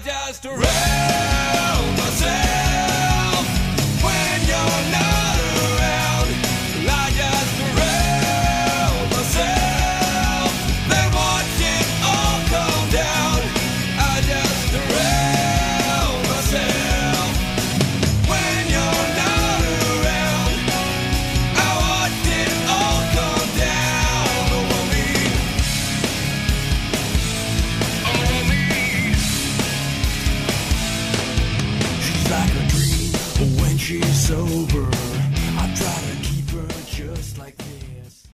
Just around she's sober. I try to